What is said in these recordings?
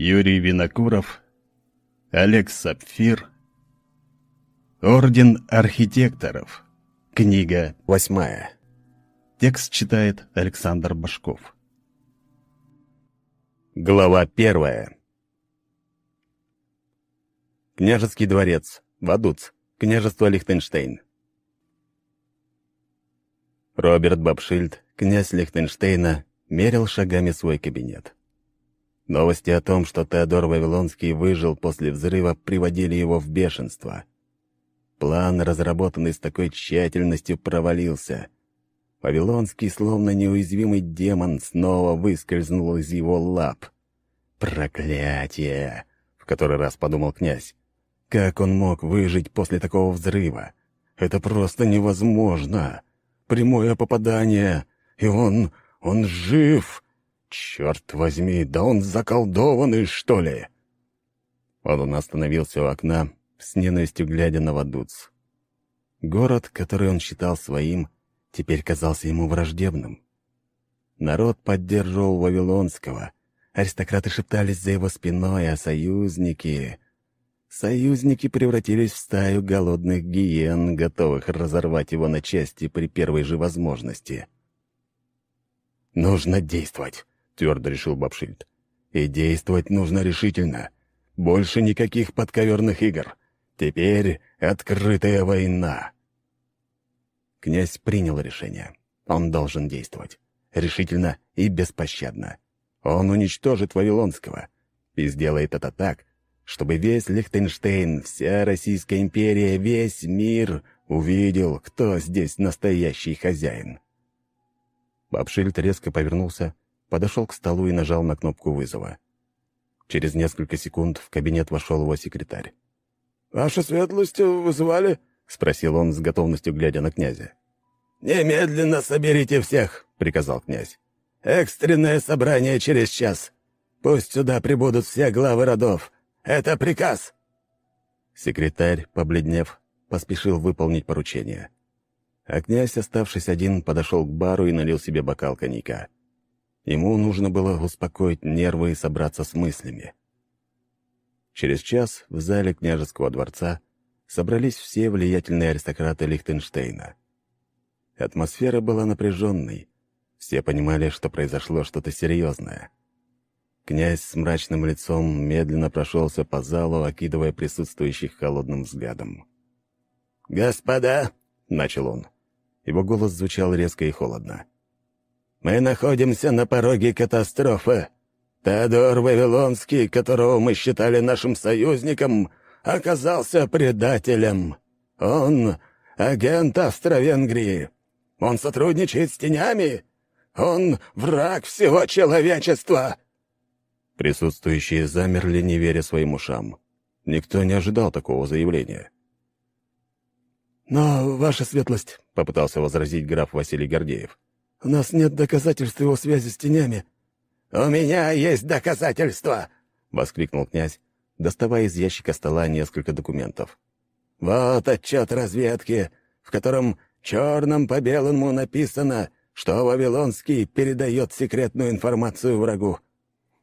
Юрий Винокуров, Олег Сапфир, Орден архитекторов. Книга восьмая. Текст читает Александр Башков. Глава первая. Княжеский дворец. Вадуц. Княжество Лихтенштейн. Роберт Бабшильд, князь Лихтенштейна, мерил шагами свой кабинет. Новости о том, что Теодор Вавилонский выжил после взрыва, приводили его в бешенство. План, разработанный с такой тщательностью, провалился. Вавилонский, словно неуязвимый демон, снова выскользнул из его лап. «Проклятие!» — в который раз подумал князь. «Как он мог выжить после такого взрыва? Это просто невозможно! Прямое попадание, и он... он жив!» «Черт возьми, да он заколдованный, что ли?» Он остановился у окна, с ненавистью глядя на Вадуц. Город, который он считал своим, теперь казался ему враждебным. Народ поддерживал Вавилонского. Аристократы шептались за его спиной, а союзники... Союзники превратились в стаю голодных гиен, готовых разорвать его на части при первой же возможности. «Нужно действовать твердо решил Бабшильд. «И действовать нужно решительно. Больше никаких подковерных игр. Теперь открытая война». Князь принял решение. Он должен действовать. Решительно и беспощадно. Он уничтожит Вавилонского. И сделает это так, чтобы весь Лихтенштейн, вся Российская империя, весь мир увидел, кто здесь настоящий хозяин. Бабшильд резко повернулся подошел к столу и нажал на кнопку вызова. Через несколько секунд в кабинет вошел его секретарь. «Ваша светлость вызывали?» — спросил он с готовностью, глядя на князя. «Немедленно соберите всех», — приказал князь. «Экстренное собрание через час. Пусть сюда прибудут все главы родов. Это приказ». Секретарь, побледнев, поспешил выполнить поручение. А князь, оставшись один, подошел к бару и налил себе бокал коньяка. Ему нужно было успокоить нервы и собраться с мыслями. Через час в зале княжеского дворца собрались все влиятельные аристократы Лихтенштейна. Атмосфера была напряженной. Все понимали, что произошло что-то серьезное. Князь с мрачным лицом медленно прошелся по залу, окидывая присутствующих холодным взглядом. «Господа!» — начал он. Его голос звучал резко и холодно. Мы находимся на пороге катастрофы. Теодор Вавилонский, которого мы считали нашим союзником, оказался предателем. Он — агент Австро-Венгрии. Он сотрудничает с тенями. Он — враг всего человечества!» Присутствующие замерли, не веря своим ушам. Никто не ожидал такого заявления. «Но, ваша светлость», — попытался возразить граф Василий Гордеев, у нас нет доказательств его связи с тенями». «У меня есть доказательства!» — воскликнул князь, доставая из ящика стола несколько документов. «Вот отчет разведки, в котором черным по белому написано, что Вавилонский передает секретную информацию врагу.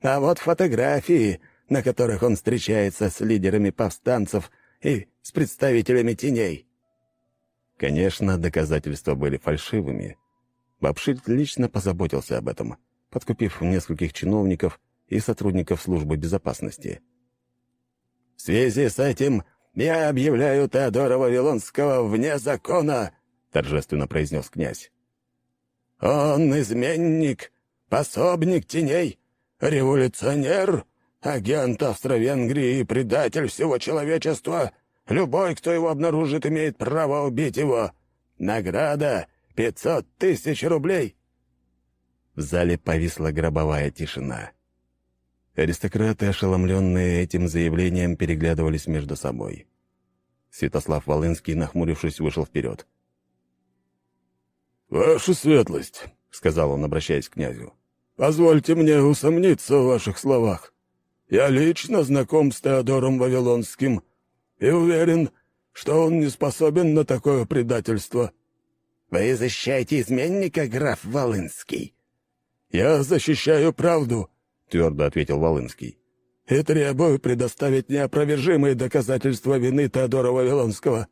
А вот фотографии, на которых он встречается с лидерами повстанцев и с представителями теней». Конечно, доказательства были фальшивыми, Бабшильд лично позаботился об этом, подкупив нескольких чиновников и сотрудников службы безопасности. «В связи с этим я объявляю Теодора Вавилонского вне закона», — торжественно произнес князь. «Он изменник, пособник теней, революционер, агент Австро-Венгрии и предатель всего человечества. Любой, кто его обнаружит, имеет право убить его. Награда Пятьсот тысяч рублей!» В зале повисла гробовая тишина. Аристократы, ошеломленные этим заявлением, переглядывались между собой. Святослав Волынский, нахмурившись, вышел вперед. «Ваша светлость», — сказал он, обращаясь к князю, — «позвольте мне усомниться в ваших словах. Я лично знаком с Теодором Вавилонским и уверен, что он не способен на такое предательство». «Вы защищаете изменника, граф Волынский?» «Я защищаю правду», — твердо ответил Волынский. и требую предоставить неопровержимые доказательства вины Теодора Вавилонского».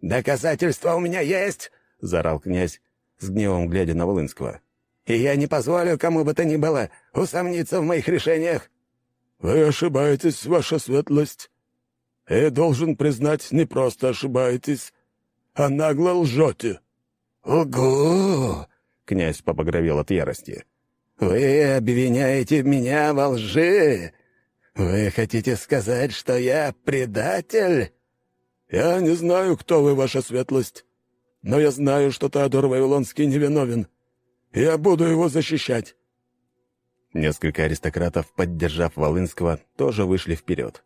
«Доказательства у меня есть!» — заорал князь, с гневом глядя на Волынского. «И я не позволю кому бы то ни было усомниться в моих решениях». «Вы ошибаетесь, ваша светлость. И должен признать, не просто ошибаетесь, а нагло лжете». «Угу!» — князь побагровел от ярости. «Вы обвиняете меня во лжи? Вы хотите сказать, что я предатель?» «Я не знаю, кто вы, ваша светлость, но я знаю, что Теодор Вавилонский невиновен. Я буду его защищать». Несколько аристократов, поддержав Волынского, тоже вышли вперед.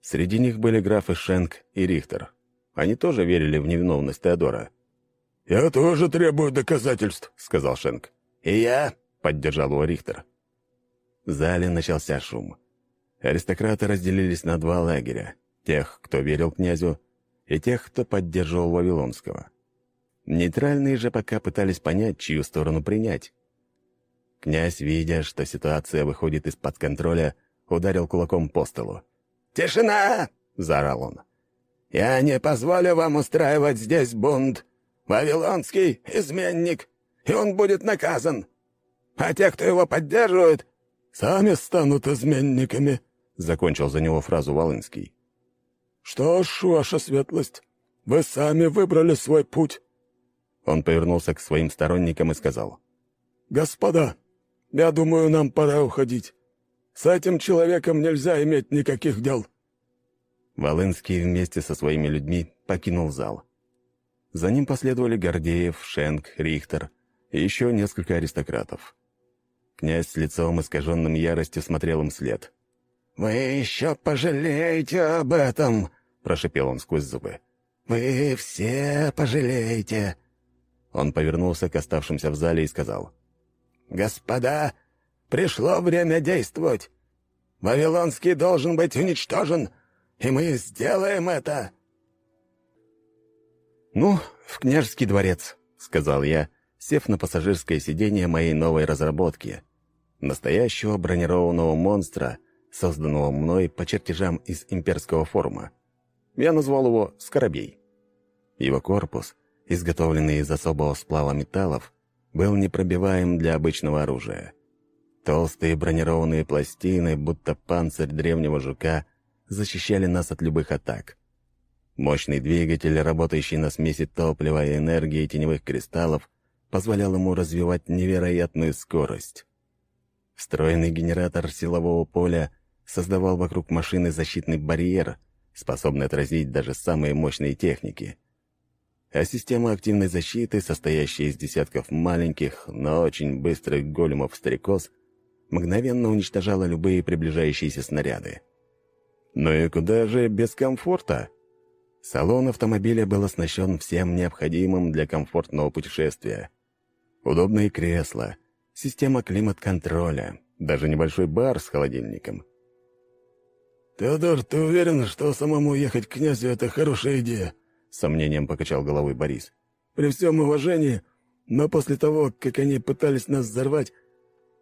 Среди них были графы Шенк и Рихтер. Они тоже верили в невиновность Теодора. «Я тоже требую доказательств», — сказал Шенк. «И я», — поддержал его Рихтер. В зале начался шум. Аристократы разделились на два лагеря. Тех, кто верил князю, и тех, кто поддерживал Вавилонского. Нейтральные же пока пытались понять, чью сторону принять. Князь, видя, что ситуация выходит из-под контроля, ударил кулаком по столу. «Тишина!» — заорал он. «Я не позволю вам устраивать здесь бунт. Вавилонский — изменник, и он будет наказан. А те, кто его поддерживает, сами станут изменниками», — закончил за него фразу Волынский. «Что ж, ваша светлость, вы сами выбрали свой путь». Он повернулся к своим сторонникам и сказал. «Господа, я думаю, нам пора уходить. С этим человеком нельзя иметь никаких дел». Волынский вместе со своими людьми покинул зал. За ним последовали Гордеев, Шенк, Рихтер и еще несколько аристократов. Князь с лицом искаженным яростью смотрел им след. «Вы еще пожалеете об этом!» — прошипел он сквозь зубы. «Вы все пожалеете!» Он повернулся к оставшимся в зале и сказал. «Господа, пришло время действовать. Вавилонский должен быть уничтожен, и мы сделаем это!» «Ну, в княжеский дворец», — сказал я, сев на пассажирское сиденье моей новой разработки. Настоящего бронированного монстра — созданного мной по чертежам из имперского форума. Я назвал его «Скоробей». Его корпус, изготовленный из особого сплава металлов, был непробиваем для обычного оружия. Толстые бронированные пластины, будто панцирь древнего жука, защищали нас от любых атак. Мощный двигатель, работающий на смеси топлива и энергии теневых кристаллов, позволял ему развивать невероятную скорость. Встроенный генератор силового поля создавал вокруг машины защитный барьер, способный отразить даже самые мощные техники. А система активной защиты, состоящая из десятков маленьких, но очень быстрых големов-стрекоз, мгновенно уничтожала любые приближающиеся снаряды. Ну и куда же без комфорта? Салон автомобиля был оснащен всем необходимым для комфортного путешествия. Удобные кресла, система климат-контроля, даже небольшой бар с холодильником. «Теодор, ты уверен, что самому ехать к князю — это хорошая идея?» — сомнением покачал головой Борис. «При всем уважении, но после того, как они пытались нас взорвать...»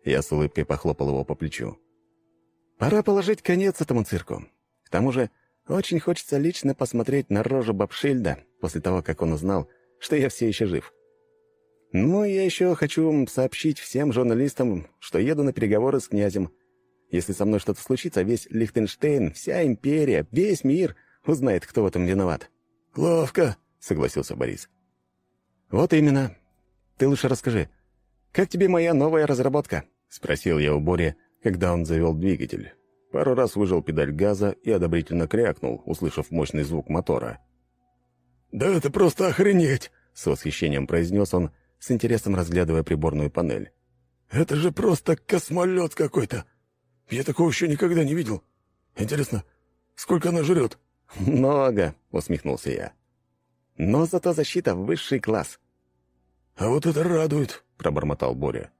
Я с улыбкой похлопал его по плечу. «Пора положить конец этому цирку. К тому же, очень хочется лично посмотреть на рожу Бабшильда после того, как он узнал, что я все еще жив. Ну, я еще хочу сообщить всем журналистам, что еду на переговоры с князем, если со мной что-то случится, весь Лихтенштейн, вся империя, весь мир узнает, кто в этом виноват». «Ловко», — согласился Борис. «Вот именно. Ты лучше расскажи, как тебе моя новая разработка?» — спросил я у Бори, когда он завел двигатель. Пару раз выжал педаль газа и одобрительно крякнул, услышав мощный звук мотора. «Да это просто охренеть!» — с восхищением произнес он, с интересом разглядывая приборную панель. «Это же просто космолет какой-то! Я такого еще никогда не видел. Интересно, сколько она жрет?» «Много», — усмехнулся я. «Но зато защита — высший класс». «А вот это радует», — пробормотал Боря.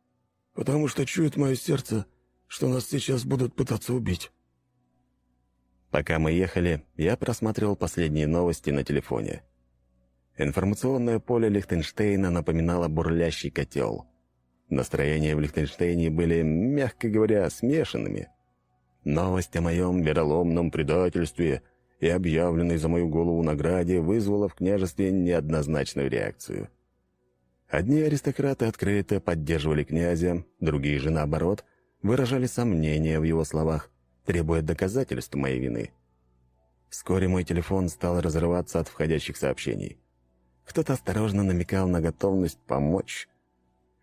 «Потому что чует мое сердце, что нас сейчас будут пытаться убить». Пока мы ехали, я просматривал последние новости на телефоне. Информационное поле Лихтенштейна напоминало бурлящий котел — Настроения в Лихтенштейне были, мягко говоря, смешанными. Новость о моем вероломном предательстве и объявленной за мою голову награде вызвала в княжестве неоднозначную реакцию. Одни аристократы открыто поддерживали князя, другие же, наоборот, выражали сомнения в его словах, требуя доказательств моей вины. Вскоре мой телефон стал разрываться от входящих сообщений. Кто-то осторожно намекал на готовность помочь.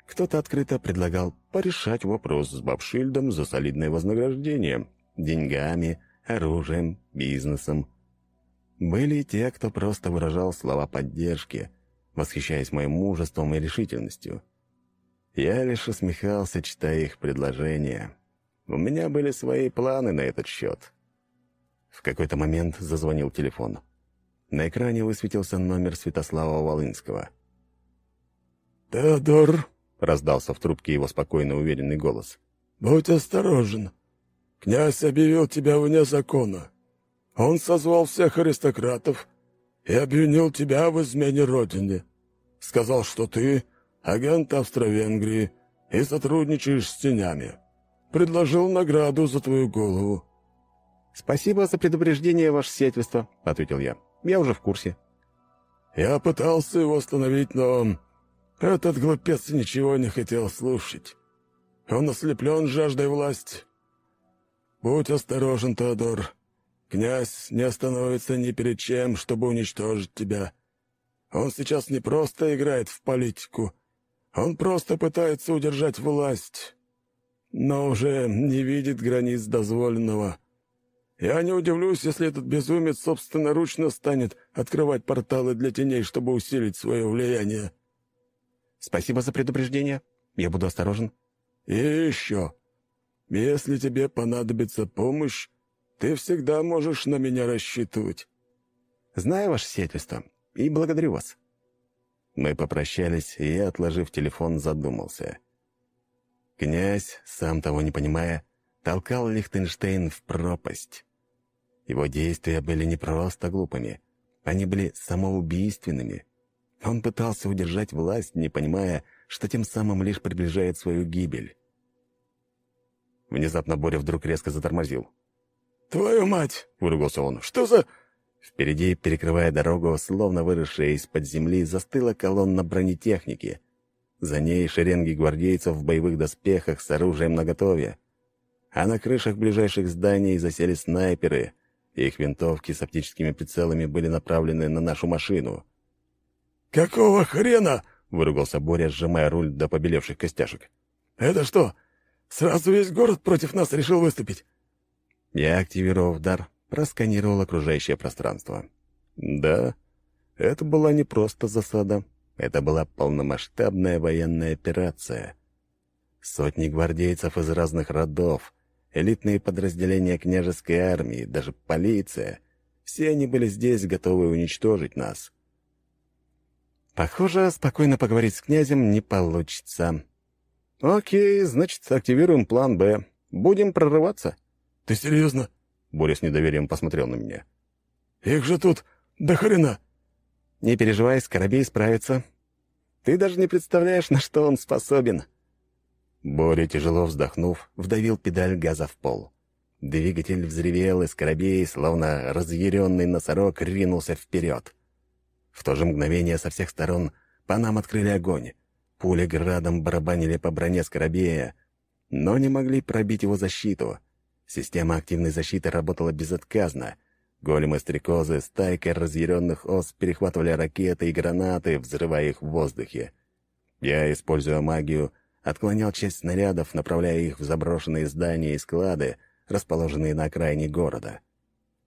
Кто-то открыто предлагал порешать вопрос с Бабшильдом за солидное вознаграждение, деньгами, оружием, бизнесом. Были и те, кто просто выражал слова поддержки, восхищаясь моим мужеством и решительностью. Я лишь усмехался, читая их предложения. У меня были свои планы на этот счет. В какой-то момент зазвонил телефон. На экране высветился номер Святослава Волынского. «Теодор», — раздался в трубке его спокойно уверенный голос, — «будь осторожен. Князь объявил тебя вне закона. Он созвал всех аристократов и обвинил тебя в измене родине. Сказал, что ты агент Австро-Венгрии и сотрудничаешь с тенями. Предложил награду за твою голову». «Спасибо за предупреждение, ваше сиятельство», — ответил я. «Я уже в курсе». «Я пытался его остановить, но этот глупец ничего не хотел слушать. Он ослеплен жаждой власти. Будь осторожен, Теодор. Князь не остановится ни перед чем, чтобы уничтожить тебя. Он сейчас не просто играет в политику, он просто пытается удержать власть, но уже не видит границ дозволенного. Я не удивлюсь, если этот безумец собственноручно станет открывать порталы для теней, чтобы усилить свое влияние. Спасибо за предупреждение. Я буду осторожен. И еще. Если тебе понадобится помощь, ты всегда можешь на меня рассчитывать. Знаю ваше сиятельство и благодарю вас. Мы попрощались, и я, отложив телефон, задумался. Князь, сам того не понимая, толкал Лихтенштейн в пропасть. Его действия были не просто глупыми, они были самоубийственными. Он пытался удержать власть, не понимая, что тем самым лишь приближает свою гибель. Внезапно Боря вдруг резко затормозил. «Твою мать!» — выругался он. «Что за...» Впереди, перекрывая дорогу, словно выросшая из-под земли, застыла колонна бронетехники. За ней шеренги гвардейцев в боевых доспехах с оружием наготове. А на крышах ближайших зданий засели снайперы. Их винтовки с оптическими прицелами были направлены на нашу машину. «Какого хрена?» — выругался Боря, сжимая руль до побелевших костяшек. «Это что, сразу весь город против нас решил выступить?» Я, активировав дар, просканировал окружающее пространство. Да, это была не просто засада, это была полномасштабная военная операция. Сотни гвардейцев из разных родов, элитные подразделения княжеской армии, даже полиция — все они были здесь, готовы уничтожить нас. Похоже, спокойно поговорить с князем не получится. Окей, значит, активируем план «Б». Будем прорываться. Ты серьезно? Боря с недоверием посмотрел на меня. Их же тут до хрена. Не переживай, Скоробей справится. Ты даже не представляешь, на что он способен. Боря, тяжело вздохнув, вдавил педаль газа в пол. Двигатель взревел, и Скоробей, словно разъяренный носорог, ринулся вперед. В то же мгновение со всех сторон по нам открыли огонь. Пули градом барабанили по броне Скоробея, но не могли пробить его защиту. Система активной защиты работала безотказно. Големы-стрекозы с тайкой разъяренных ос перехватывали ракеты и гранаты, взрывая их в воздухе. Я, используя магию, отклонял часть снарядов, направляя их в заброшенные здания и склады, расположенные на окраине города.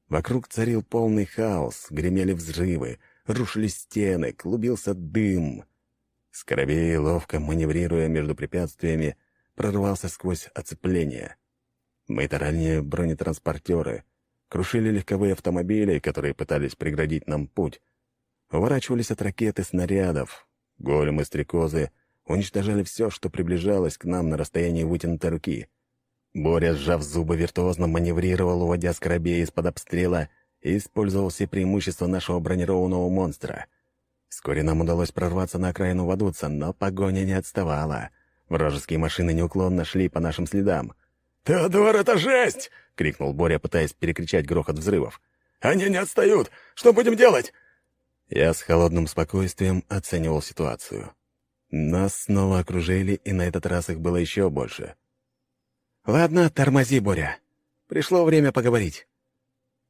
Вокруг царил полный хаос, гремели взрывы, рушились стены, клубился дым. Скоробей, ловко маневрируя между препятствиями, прорвался сквозь оцепление. Мы таранили бронетранспортеры, крушили легковые автомобили, которые пытались преградить нам путь, уворачивались от ракет и снарядов. Големы-стрекозы уничтожали все, что приближалось к нам на расстоянии вытянутой руки. Боря, сжав зубы, виртуозно маневрировал, уводя скоробей из-под обстрела и использовал все преимущества нашего бронированного монстра. Вскоре нам удалось прорваться на окраину Вадуца, но погоня не отставала. Вражеские машины неуклонно шли по нашим следам. «Теодор, это жесть!» — крикнул Боря, пытаясь перекричать грохот взрывов. «Они не отстают! Что будем делать?» Я с холодным спокойствием оценивал ситуацию. Нас снова окружили, и на этот раз их было еще больше. «Ладно, тормози, Боря. Пришло время поговорить».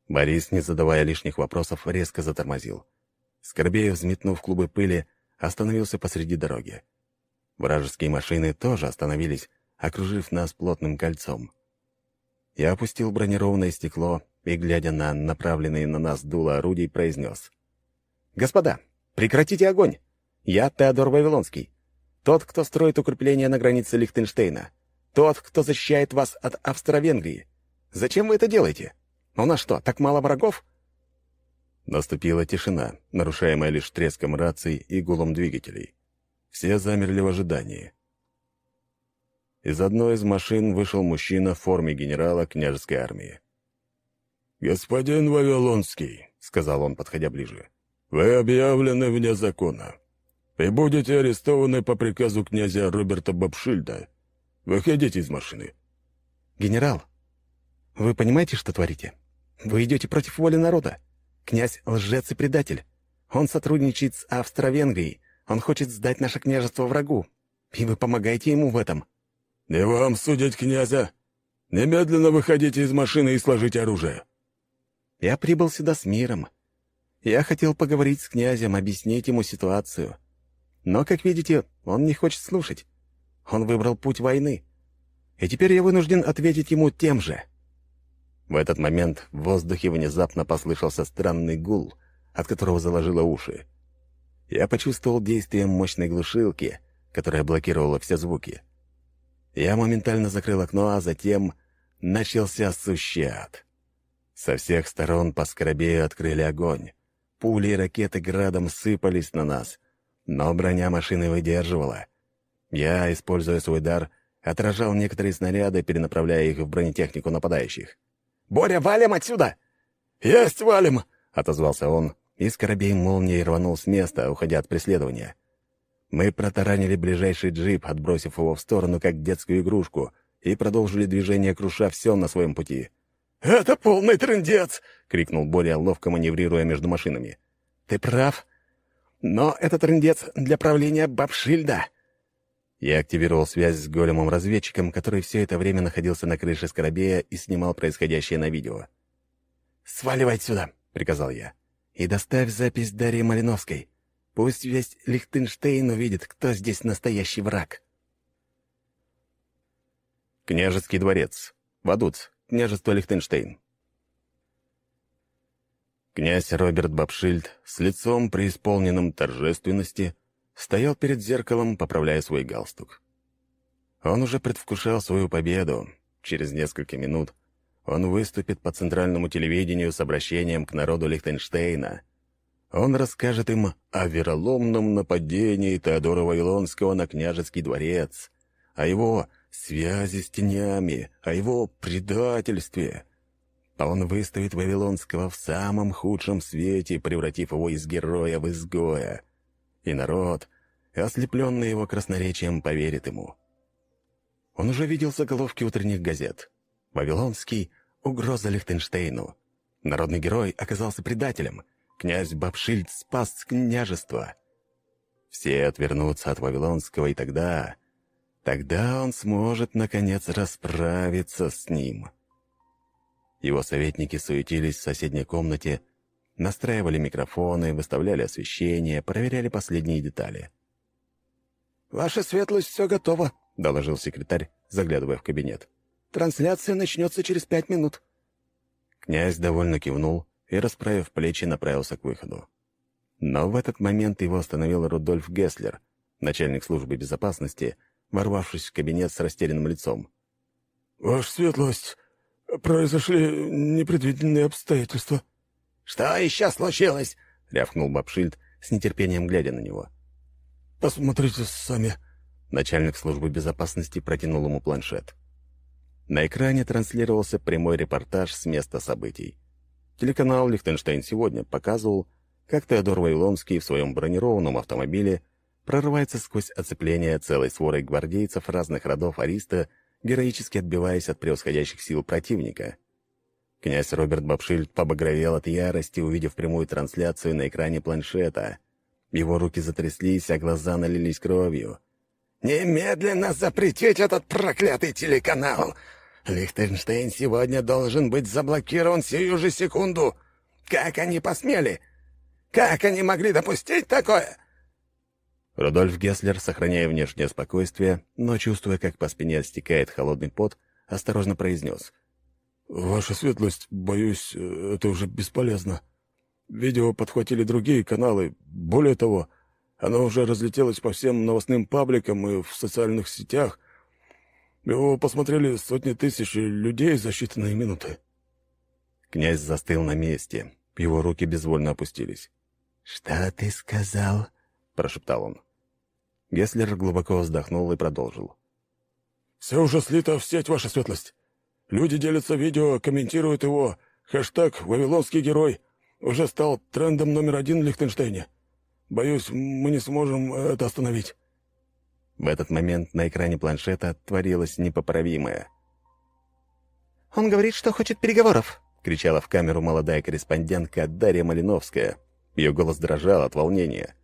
Борис, не задавая лишних вопросов, резко затормозил. Скорбеев, взметнув клубы пыли, остановился посреди дороги. Вражеские машины тоже остановились, окружив нас плотным кольцом. Я опустил бронированное стекло и, глядя на направленные на нас дуло орудий, произнес. «Господа, прекратите огонь! Я Теодор Вавилонский. Тот, кто строит укрепления на границе Лихтенштейна. Тот, кто защищает вас от Австро-Венгрии. Зачем вы это делаете? У нас что, так мало врагов?» Наступила тишина, нарушаемая лишь треском раций и гулом двигателей. Все замерли в ожидании. Из одной из машин вышел мужчина в форме генерала княжеской армии. «Господин Вавилонский», — сказал он, подходя ближе, — «вы объявлены вне закона и будете арестованы по приказу князя Роберта Бабшильда. Выходите из машины». «Генерал, вы понимаете, что творите? Вы идете против воли народа. Князь — лжец и предатель. Он сотрудничает с Австро-Венгрией. Он хочет сдать наше княжество врагу. И вы помогаете ему в этом». «Не вам судить князя. Немедленно выходите из машины и сложите оружие». «Я прибыл сюда с миром. Я хотел поговорить с князем, объяснить ему ситуацию. Но, как видите, он не хочет слушать. Он выбрал путь войны. И теперь я вынужден ответить ему тем же. В этот момент в воздухе внезапно послышался странный гул, от которого заложило уши. Я почувствовал действие мощной глушилки, которая блокировала все звуки. Я моментально закрыл окно, а затем начался сущий ад. Со всех сторон по скоробею открыли огонь. Пули и ракеты градом сыпались на нас — но броня машины выдерживала. Я, используя свой дар, отражал некоторые снаряды, перенаправляя их в бронетехнику нападающих. «Боря, валим отсюда!» «Есть, валим!» — отозвался он, и скоробей молнией рванул с места, уходя от преследования. Мы протаранили ближайший джип, отбросив его в сторону, как детскую игрушку, и продолжили движение, круша все на своем пути. «Это полный трындец!» — крикнул Боря, ловко маневрируя между машинами. «Ты прав. Но этот трындец для правления Бабшильда. Я активировал связь с големом-разведчиком, который все это время находился на крыше Скоробея и снимал происходящее на видео. «Сваливай отсюда!» — приказал я. «И доставь запись Дарьи Малиновской. Пусть весь Лихтенштейн увидит, кто здесь настоящий враг». Княжеский дворец. Вадуц. Княжество Лихтенштейн. Князь Роберт Бабшильд с лицом преисполненным торжественности стоял перед зеркалом, поправляя свой галстук. Он уже предвкушал свою победу. Через несколько минут он выступит по центральному телевидению с обращением к народу Лихтенштейна. Он расскажет им о вероломном нападении Теодора Вавилонского на княжеский дворец, о его связи с тенями, о его предательстве — а он выставит Вавилонского в самом худшем свете, превратив его из героя в изгоя. И народ, ослепленный его красноречием, поверит ему. Он уже видел заголовки утренних газет. «Вавилонский — угроза Лихтенштейну». Народный герой оказался предателем. Князь Бабшильд спас княжество. Все отвернутся от Вавилонского, и тогда... Тогда он сможет, наконец, расправиться с ним. Его советники суетились в соседней комнате, настраивали микрофоны, выставляли освещение, проверяли последние детали. «Ваша светлость, все готово», — доложил секретарь, заглядывая в кабинет. «Трансляция начнется через пять минут». Князь довольно кивнул и, расправив плечи, направился к выходу. Но в этот момент его остановил Рудольф Гесслер, начальник службы безопасности, ворвавшись в кабинет с растерянным лицом. «Ваша светлость, произошли непредвиденные обстоятельства». «Что еще случилось?» — рявкнул Бабшильд, с нетерпением глядя на него. «Посмотрите сами». Начальник службы безопасности протянул ему планшет. На экране транслировался прямой репортаж с места событий. Телеканал «Лихтенштейн сегодня» показывал, как Теодор Вавилонский в своем бронированном автомобиле прорывается сквозь оцепление целой сворой гвардейцев разных родов Ариста героически отбиваясь от превосходящих сил противника. Князь Роберт Бабшильд побагровел от ярости, увидев прямую трансляцию на экране планшета. Его руки затряслись, а глаза налились кровью. «Немедленно запретить этот проклятый телеканал! Лихтенштейн сегодня должен быть заблокирован сию же секунду! Как они посмели? Как они могли допустить такое?» Рудольф Гесслер, сохраняя внешнее спокойствие, но чувствуя, как по спине стекает холодный пот, осторожно произнес. «Ваша светлость, боюсь, это уже бесполезно. Видео подхватили другие каналы. Более того, оно уже разлетелось по всем новостным пабликам и в социальных сетях. Его посмотрели сотни тысяч людей за считанные минуты». Князь застыл на месте. Его руки безвольно опустились. «Что ты сказал?» — прошептал он. Гесслер глубоко вздохнул и продолжил. «Все уже слито в сеть, ваша светлость. Люди делятся видео, комментируют его. Хэштег «Вавилонский герой» уже стал трендом номер один в Лихтенштейне. Боюсь, мы не сможем это остановить». В этот момент на экране планшета творилось непоправимое. «Он говорит, что хочет переговоров», — кричала в камеру молодая корреспондентка Дарья Малиновская. Ее голос дрожал от волнения.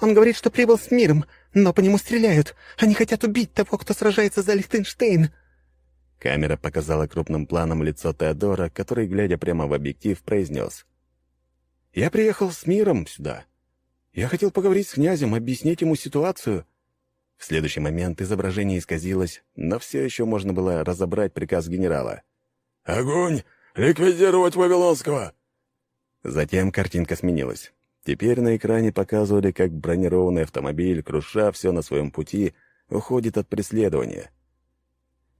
Он говорит, что прибыл с миром, но по нему стреляют. Они хотят убить того, кто сражается за Лихтенштейн». Камера показала крупным планом лицо Теодора, который, глядя прямо в объектив, произнес. «Я приехал с миром сюда. Я хотел поговорить с князем, объяснить ему ситуацию». В следующий момент изображение исказилось, но все еще можно было разобрать приказ генерала. «Огонь! Ликвидировать Вавилонского!» Затем картинка сменилась. Теперь на экране показывали, как бронированный автомобиль, круша все на своем пути, уходит от преследования.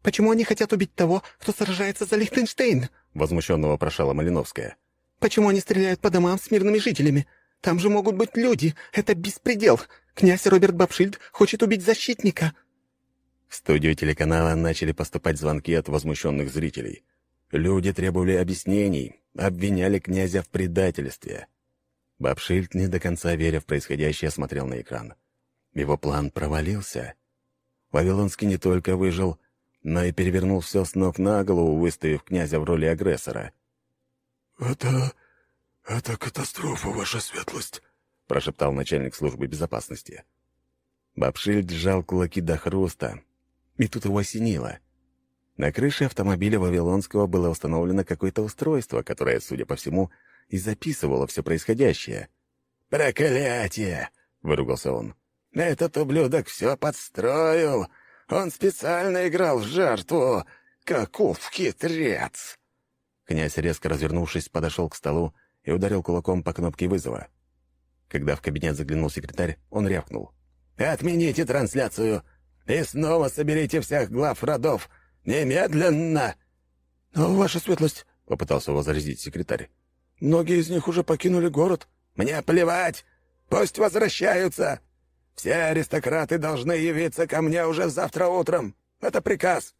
«Почему они хотят убить того, кто сражается за Лихтенштейн?» — возмущенно вопрошала Малиновская. «Почему они стреляют по домам с мирными жителями? Там же могут быть люди. Это беспредел. Князь Роберт Бабшильд хочет убить защитника». В студию телеканала начали поступать звонки от возмущенных зрителей. Люди требовали объяснений, обвиняли князя в предательстве. Бабшильд, не до конца веря в происходящее, смотрел на экран. Его план провалился. Вавилонский не только выжил, но и перевернул все с ног на голову, выставив князя в роли агрессора. «Это... это катастрофа, ваша светлость», — прошептал начальник службы безопасности. Бабшильд сжал кулаки до хруста, и тут его осенило. На крыше автомобиля Вавилонского было установлено какое-то устройство, которое, судя по всему, — и записывала все происходящее. «Проклятие!» — выругался он. «Этот ублюдок все подстроил. Он специально играл в жертву. Каков хитрец!» Князь, резко развернувшись, подошел к столу и ударил кулаком по кнопке вызова. Когда в кабинет заглянул секретарь, он рявкнул. «Отмените трансляцию и снова соберите всех глав родов. Немедленно!» «Но, ваша светлость», — попытался возразить секретарь, Многие из них уже покинули город». «Мне плевать! Пусть возвращаются! Все аристократы должны явиться ко мне уже завтра утром. Это приказ.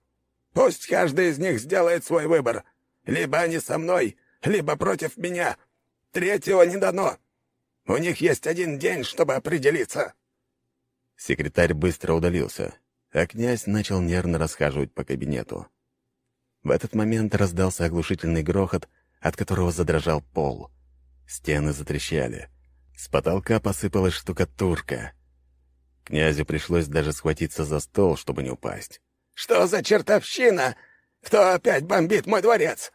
Пусть каждый из них сделает свой выбор. Либо они со мной, либо против меня. Третьего не дано. У них есть один день, чтобы определиться». Секретарь быстро удалился, а князь начал нервно расхаживать по кабинету. В этот момент раздался оглушительный грохот, от которого задрожал пол. Стены затрещали. С потолка посыпалась штукатурка. Князю пришлось даже схватиться за стол, чтобы не упасть. «Что за чертовщина? Кто опять бомбит мой дворец?»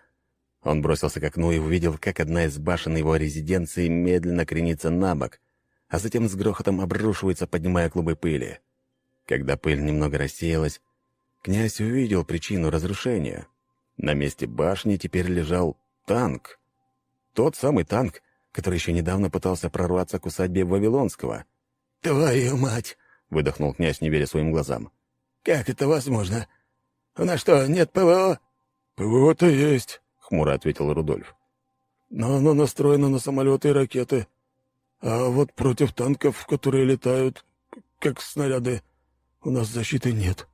Он бросился к окну и увидел, как одна из башен его резиденции медленно кренится на бок, а затем с грохотом обрушивается, поднимая клубы пыли. Когда пыль немного рассеялась, князь увидел причину разрушения. На месте башни теперь лежал Танк. Тот самый танк, который еще недавно пытался прорваться к усадьбе Вавилонского. «Твою мать!» — выдохнул князь, не веря своим глазам. «Как это возможно? У нас что, нет ПВО?» «ПВО-то есть», — хмуро ответил Рудольф. «Но оно настроено на самолеты и ракеты. А вот против танков, которые летают, как снаряды, у нас защиты нет».